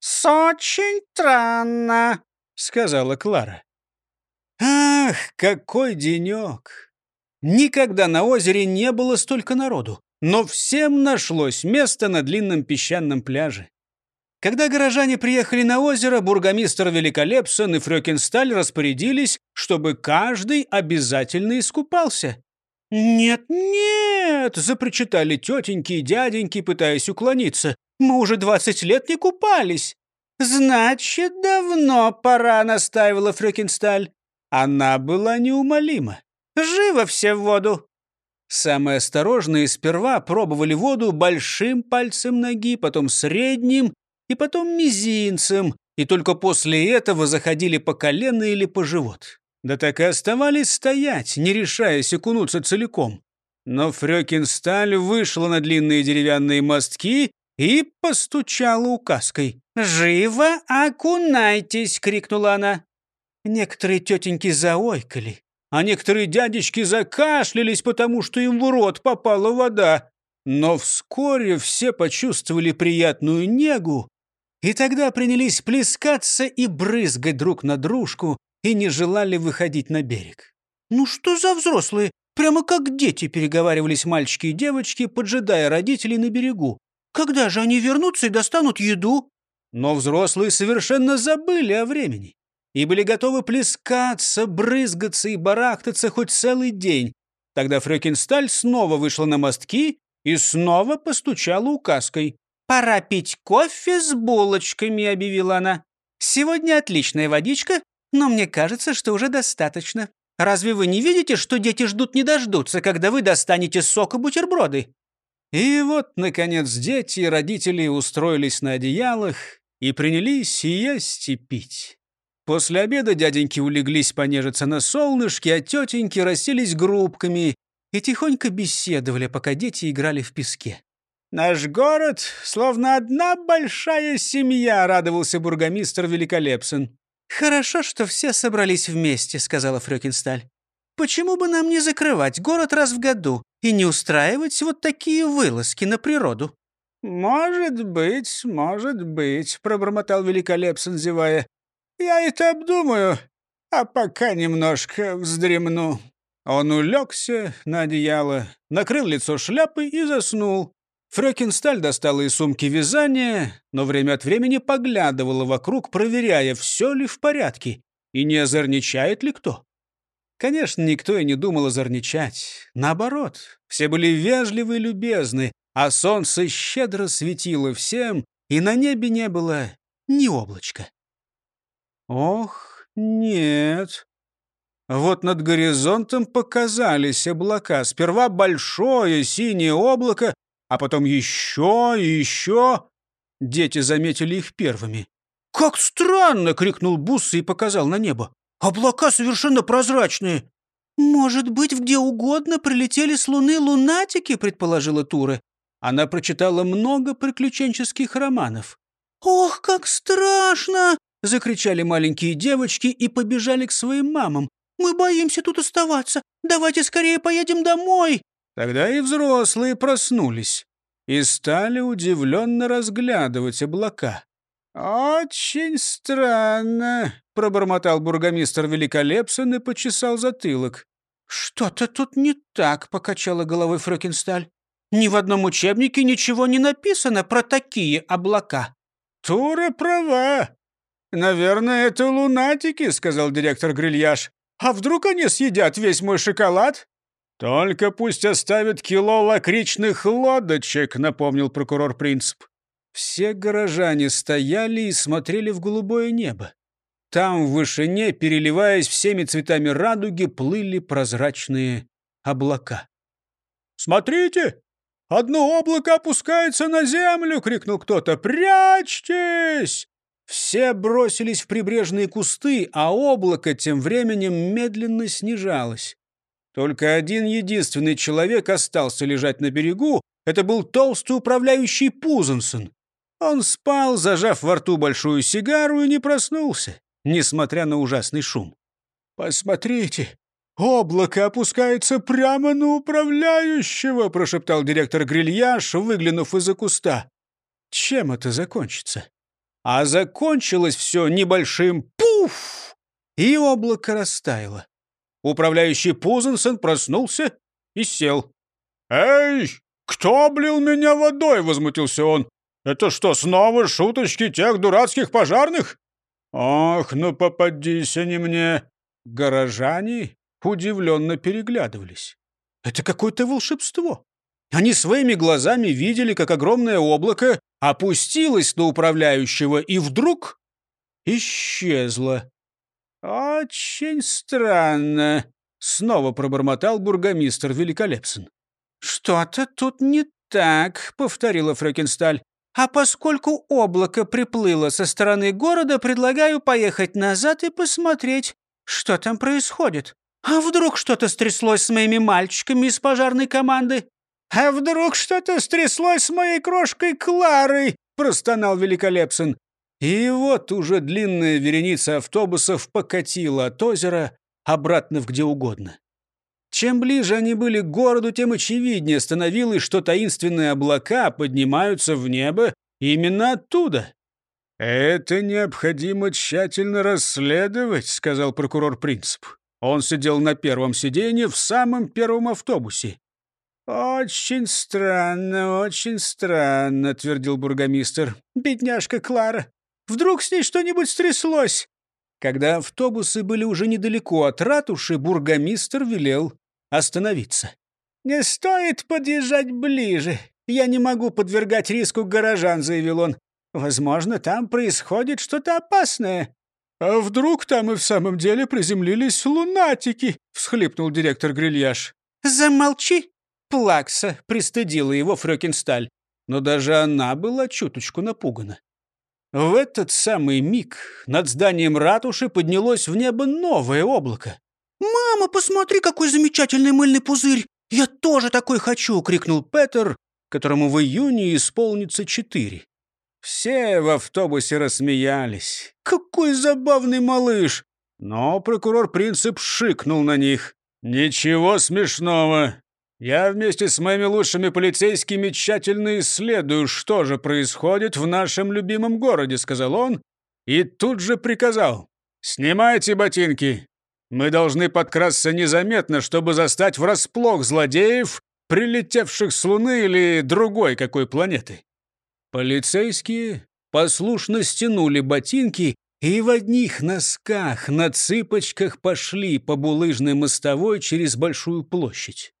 «С очень странно», — сказала Клара. Ах, какой денек! Никогда на озере не было столько народу, но всем нашлось место на длинном песчаном пляже. Когда горожане приехали на озеро, бургомистр Великолепсон и Фрёкинсталь распорядились, чтобы каждый обязательно искупался. «Нет, нет!» — запричитали тетеньки и дяденьки, пытаясь уклониться. «Мы уже двадцать лет не купались!» «Значит, давно пора», — настаивала Фрёкинсталь. Она была неумолима. «Живо все в воду!» Самые осторожные сперва пробовали воду большим пальцем ноги, потом средним и потом мизинцем, и только после этого заходили по колено или по живот. Да так и оставались стоять, не решаясь окунуться целиком. Но Фрёкинсталь вышла на длинные деревянные мостки и постучала указкой. «Живо окунайтесь!» — крикнула она. Некоторые тетеньки заойкали, а некоторые дядечки закашлялись, потому что им в рот попала вода. Но вскоре все почувствовали приятную негу и тогда принялись плескаться и брызгать друг на дружку и не желали выходить на берег. «Ну что за взрослые? Прямо как дети!» переговаривались мальчики и девочки, поджидая родителей на берегу. «Когда же они вернутся и достанут еду?» Но взрослые совершенно забыли о времени и были готовы плескаться, брызгаться и барахтаться хоть целый день. Тогда Фрёкинсталь снова вышла на мостки и снова постучала указкой. «Пора пить кофе с булочками», — объявила она. «Сегодня отличная водичка, но мне кажется, что уже достаточно. Разве вы не видите, что дети ждут не дождутся, когда вы достанете сок и бутерброды?» И вот, наконец, дети и родители устроились на одеялах и принялись есть и пить. После обеда дяденьки улеглись понежиться на солнышке, а тетеньки расселись группками и тихонько беседовали, пока дети играли в песке. «Наш город словно одна большая семья», — радовался бургомистр Великолепсон. «Хорошо, что все собрались вместе», — сказала Фрёкинсталь. «Почему бы нам не закрывать город раз в году и не устраивать вот такие вылазки на природу?» «Может быть, может быть», — пробормотал Великолепсон, зевая. «Я это обдумаю, а пока немножко вздремну». Он улегся на одеяло, накрыл лицо шляпой и заснул. Фрёкинсталь достала из сумки вязание, но время от времени поглядывала вокруг, проверяя, все ли в порядке и не озорничает ли кто. Конечно, никто и не думал озорничать. Наоборот, все были вежливы и любезны, а солнце щедро светило всем, и на небе не было ни облачка. Ох, нет. Вот над горизонтом показались облака. Сперва большое синее облако, а потом еще и еще. Дети заметили их первыми. «Как странно!» — крикнул Бусса и показал на небо. «Облака совершенно прозрачные!» «Может быть, где угодно прилетели с Луны лунатики?» — предположила Тура. Она прочитала много приключенческих романов. «Ох, как страшно!» — закричали маленькие девочки и побежали к своим мамам. «Мы боимся тут оставаться! Давайте скорее поедем домой!» Тогда и взрослые проснулись и стали удивленно разглядывать облака. «Очень странно», — пробормотал бургомистр Великолепсон и почесал затылок. «Что-то тут не так», — покачала головой Фрёкинсталь. «Ни в одном учебнике ничего не написано про такие облака». «Тура права», «Наверное, это лунатики», — сказал директор Грильяж. «А вдруг они съедят весь мой шоколад?» «Только пусть оставят кило лакричных лодочек», — напомнил прокурор Принцип. Все горожане стояли и смотрели в голубое небо. Там, в вышине, переливаясь всеми цветами радуги, плыли прозрачные облака. «Смотрите! Одно облако опускается на землю!» — крикнул кто-то. «Прячьтесь!» Все бросились в прибрежные кусты, а облако тем временем медленно снижалось. Только один единственный человек остался лежать на берегу. Это был толстый управляющий Пузансон. Он спал, зажав во рту большую сигару, и не проснулся, несмотря на ужасный шум. «Посмотрите, облако опускается прямо на управляющего!» прошептал директор Грильяш, выглянув из-за куста. «Чем это закончится?» а закончилось все небольшим «пуф!» и облако растаяло. Управляющий Пузенсон проснулся и сел. «Эй, кто облил меня водой?» — возмутился он. «Это что, снова шуточки тех дурацких пожарных?» «Ах, ну попадись они мне!» Горожане удивленно переглядывались. «Это какое-то волшебство!» Они своими глазами видели, как огромное облако опустилось на управляющего и вдруг исчезло. «Очень странно», — снова пробормотал бургомистр Великолепсон. «Что-то тут не так», — повторила Фрекенсталь. «А поскольку облако приплыло со стороны города, предлагаю поехать назад и посмотреть, что там происходит. А вдруг что-то стряслось с моими мальчиками из пожарной команды?» «А вдруг что-то стряслось с моей крошкой Кларой?» — простонал Великолепсон. И вот уже длинная вереница автобусов покатила от озера обратно в где угодно. Чем ближе они были к городу, тем очевиднее становилось, что таинственные облака поднимаются в небо именно оттуда. «Это необходимо тщательно расследовать», — сказал прокурор Принцип. Он сидел на первом сиденье в самом первом автобусе. «Очень странно, очень странно», — твердил бургомистр. «Бедняжка Клара. Вдруг с ней что-нибудь стряслось?» Когда автобусы были уже недалеко от ратуши, бургомистр велел остановиться. «Не стоит подъезжать ближе. Я не могу подвергать риску горожан», — заявил он. «Возможно, там происходит что-то опасное». «А вдруг там и в самом деле приземлились лунатики?» — всхлипнул директор Грильяж. «Замолчи!» Плакса пристыдила его Фрёкинсталь, но даже она была чуточку напугана. В этот самый миг над зданием ратуши поднялось в небо новое облако. «Мама, посмотри, какой замечательный мыльный пузырь! Я тоже такой хочу!» — крикнул Петер, которому в июне исполнится четыре. Все в автобусе рассмеялись. «Какой забавный малыш!» Но прокурор Принцип шикнул на них. «Ничего смешного. Я вместе с моими лучшими полицейскими тщательно исследую, что же происходит в нашем любимом городе», — сказал он, и тут же приказал. «Снимайте ботинки. Мы должны подкрасться незаметно, чтобы застать врасплох злодеев, прилетевших с Луны или другой какой планеты». Полицейские послушно стянули ботинки и в одних носках на цыпочках пошли по булыжной мостовой через большую площадь.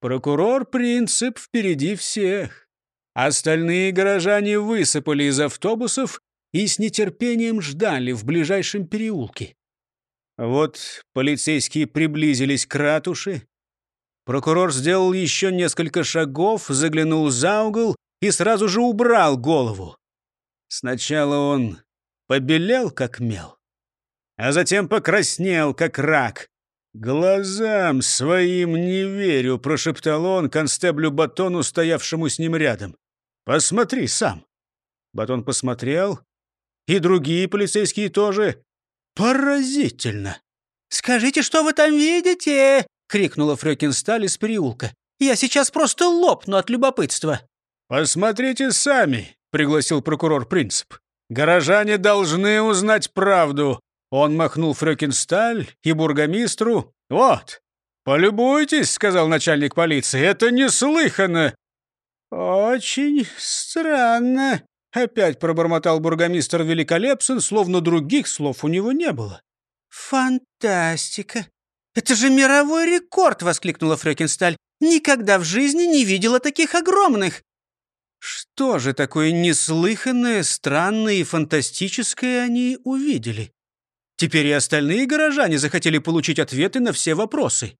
Прокурор Принцип впереди всех. Остальные горожане высыпали из автобусов и с нетерпением ждали в ближайшем переулке. Вот полицейские приблизились к ратуше. Прокурор сделал еще несколько шагов, заглянул за угол и сразу же убрал голову. Сначала он побелел, как мел, а затем покраснел, как рак, «Глазам своим не верю», — прошептал он констеблю Батону, стоявшему с ним рядом. «Посмотри сам». Батон посмотрел, и другие полицейские тоже. «Поразительно!» «Скажите, что вы там видите?» — крикнула Фрёкинсталь из переулка. «Я сейчас просто лопну от любопытства». «Посмотрите сами», — пригласил прокурор Принцип. «Горожане должны узнать правду. Он махнул Фрёкинсталь и бургомистру. «Вот, полюбуйтесь», — сказал начальник полиции, — «это неслыханно». «Очень странно», — опять пробормотал бургомистр Великолепсон, словно других слов у него не было. «Фантастика! Это же мировой рекорд!» — воскликнула Фрёкинсталь. «Никогда в жизни не видела таких огромных!» Что же такое неслыханное, странное и фантастическое они увидели? Теперь и остальные горожане захотели получить ответы на все вопросы.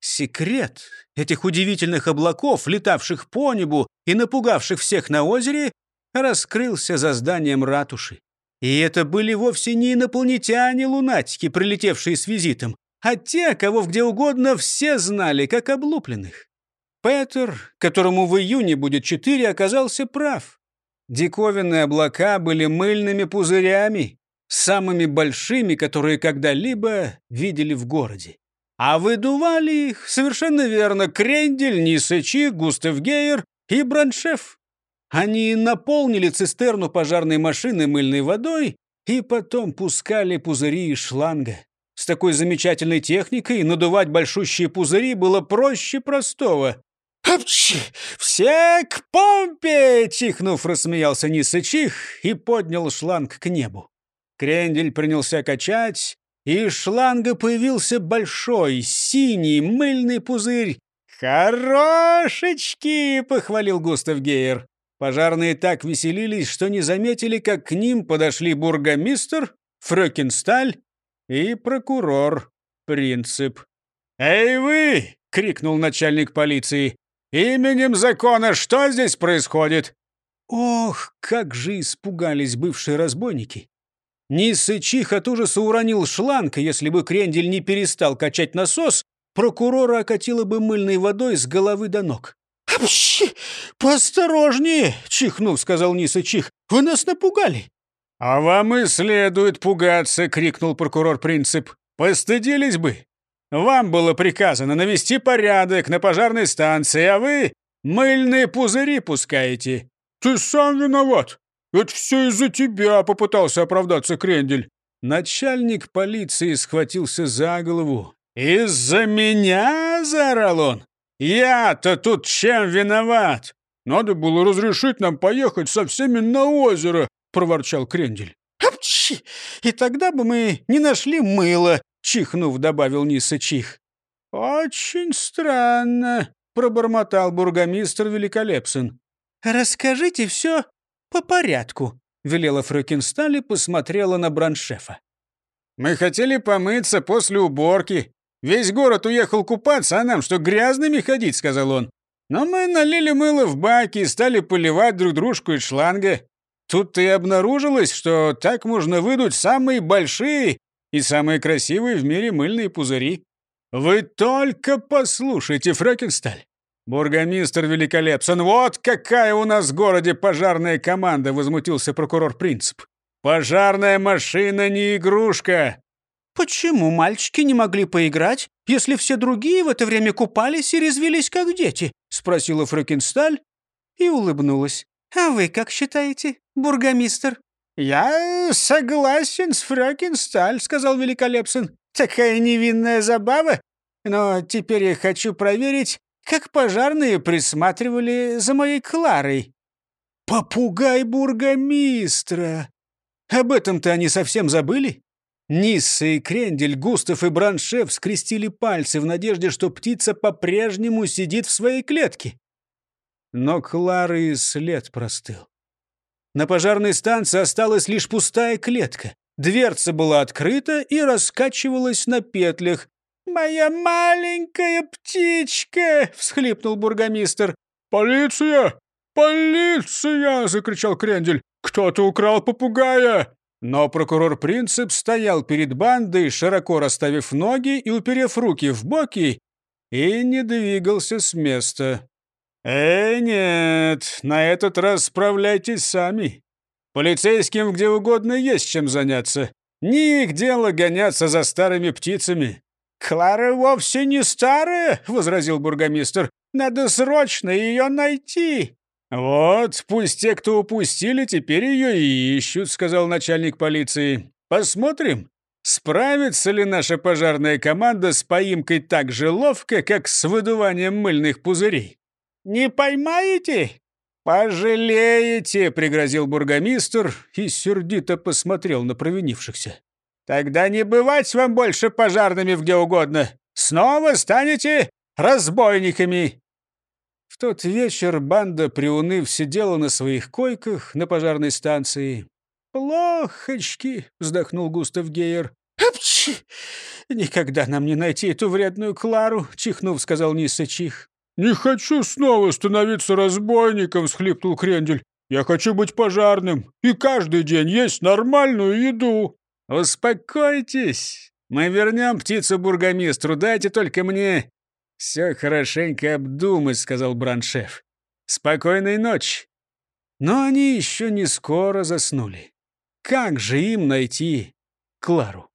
Секрет этих удивительных облаков, летавших по небу и напугавших всех на озере, раскрылся за зданием ратуши. И это были вовсе не инопланетяне-лунатики, прилетевшие с визитом, а те, кого где угодно все знали, как облупленных. Петер, которому в июне будет четыре, оказался прав. Диковинные облака были мыльными пузырями, самыми большими, которые когда-либо видели в городе. А выдували их, совершенно верно, Крендель, Нисычи, Густав Гейер и Браншеф. Они наполнили цистерну пожарной машины мыльной водой и потом пускали пузыри из шланга. С такой замечательной техникой надувать большущие пузыри было проще простого. «Апчи! Все к помпе!» — чихнув, рассмеялся Ниса Чих и поднял шланг к небу. Крендель принялся качать, и из шланга появился большой синий мыльный пузырь. «Хорошечки!» — похвалил Густав Гейер. Пожарные так веселились, что не заметили, как к ним подошли бургомистр, Фрёкинсталь и прокурор Принцип. «Эй вы!» — крикнул начальник полиции. «Именем закона что здесь происходит?» Ох, как же испугались бывшие разбойники! Ниссычих от ужаса уронил шланг, если бы Крендель не перестал качать насос, прокурора окатило бы мыльной водой с головы до ног. «Пщи! Поосторожнее!» — чихнув, сказал Ниссычих. «Вы нас напугали!» «А вам и следует пугаться!» — крикнул прокурор Принцип. «Постыдились бы! Вам было приказано навести порядок на пожарной станции, а вы мыльные пузыри пускаете. Ты сам виноват. Это все из-за тебя, попытался оправдаться Крендель. Начальник полиции схватился за голову. «Из-за меня?» — заорал он. «Я-то тут чем виноват?» «Надо было разрешить нам поехать со всеми на озеро», — проворчал Крендель. «Апчи! И тогда бы мы не нашли мыла», чихнув, добавил Ниса Чих. «Очень странно», — пробормотал бургомистр Великолепсон. «Расскажите все по порядку», — велела Фрёкинсталь и посмотрела на браншефа. «Мы хотели помыться после уборки. Весь город уехал купаться, а нам что, грязными ходить?» — сказал он. «Но мы налили мыло в баки и стали поливать друг дружку из шланга. Тут-то и обнаружилось, что так можно выдуть самые большие и самые красивые в мире мыльные пузыри. Вы только послушайте, Фрекенсталь. Бургомистр Великолепсон, вот какая у нас в городе пожарная команда, возмутился прокурор Принцип. Пожарная машина не игрушка. Почему мальчики не могли поиграть, если все другие в это время купались и резвились как дети? спросила Фрекенсталь и улыбнулась. А вы как считаете, бургомистр? «Я согласен с Фрёкинсталь», — сказал Великолепсон. «Такая невинная забава. Но теперь я хочу проверить, как пожарные присматривали за моей Кларой». «Попугай бургомистра!» Об этом-то они совсем забыли. Нисса и Крендель, Густав и Браншев скрестили пальцы в надежде, что птица по-прежнему сидит в своей клетке. Но Клары след простыл. На пожарной станции осталась лишь пустая клетка. Дверца была открыта и раскачивалась на петлях. «Моя маленькая птичка!» — всхлипнул бургомистр. «Полиция! Полиция!» — закричал Крендель. «Кто-то украл попугая!» Но прокурор Принцип стоял перед бандой, широко расставив ноги и уперев руки в боки, и не двигался с места. «Э, нет, на этот раз справляйтесь сами. Полицейским где угодно есть чем заняться. Не их дело гоняться за старыми птицами». «Клара вовсе не старая», — возразил бургомистр. «Надо срочно ее найти». «Вот, пусть те, кто упустили, теперь ее и ищут», — сказал начальник полиции. «Посмотрим, справится ли наша пожарная команда с поимкой так же ловко, как с выдуванием мыльных пузырей». Не поймаете? Пожалеете, пригрозил бургомистр и сердито посмотрел на провинившихся. Тогда не бывать вам больше пожарными где угодно. Снова станете разбойниками. В тот вечер банда, приуныв, сидела на своих койках на пожарной станции. «Плохочки!» — вздохнул Густав Гейер. «Апчи! Никогда нам не найти эту вредную Клару!» — чихнув, сказал Ниса Чих. «Не хочу снова становиться разбойником», — всхлипнул Крендель. «Я хочу быть пожарным и каждый день есть нормальную еду». «Успокойтесь. Мы вернем птицу бургомистру. Дайте только мне все хорошенько обдумать», — сказал Браншеф. «Спокойной ночи». Но они еще не скоро заснули. Как же им найти Клару?